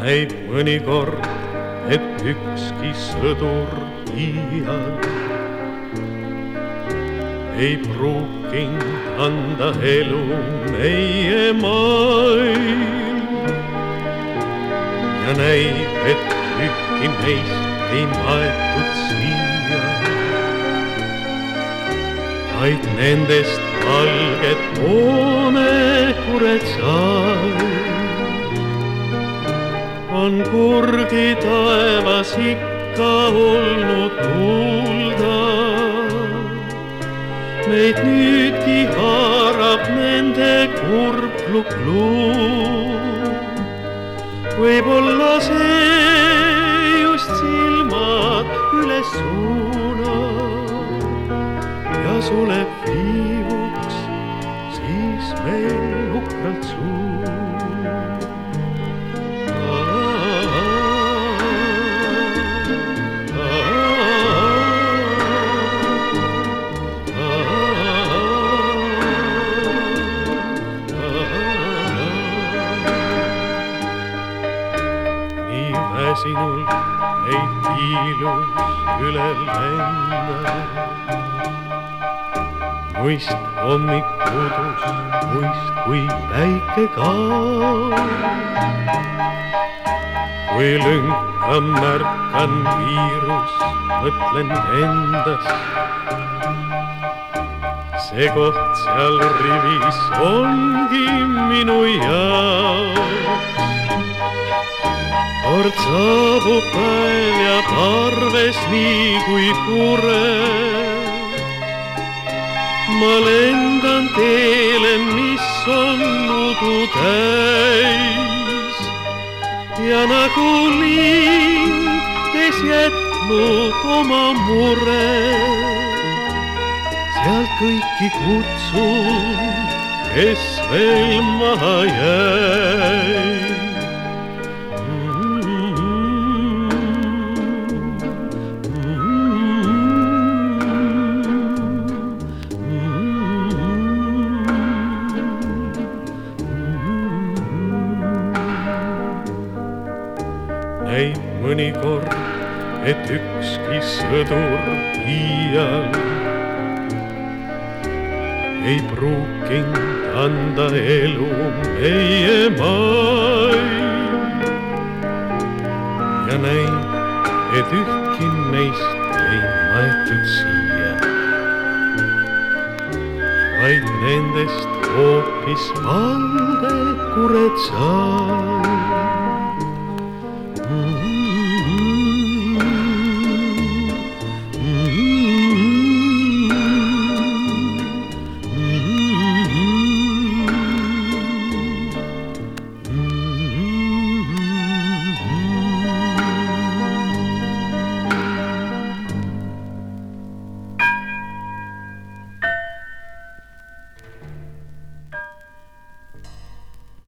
näib mõnikord, et ükski sõdur iial ei pruukinud anda elu meie maailm. ja näib, et ühtki meist ei maetud siia, vaid nendest valged hoonekured sai. On kurgi taevas ikka olnud kuulda meid nüüdki haarab nende kurb lukluum. võib-olla see just silmad üles suunab ja suleb viivuks nii väsinult neid piilus üle lenda. muist hommikudus, muist kui päike kaob. kui lünka märkan viirus, mõtlen endast. see koht seal rivis ongi minu jaoks kord saabub päev ja parves nii kui kurev. ma lendan teele, mis on udu täis ja nagu lind, kes jätnud oma mure, sealt kõiki kutsun, kes veel maha jäi. Näib mõnikord, et ükski sõdur iial ei pruukinud anda elu meie maailm. ja näib, et ühtki meist ei maetud siia, vaid nendest hoopis valge kured sai.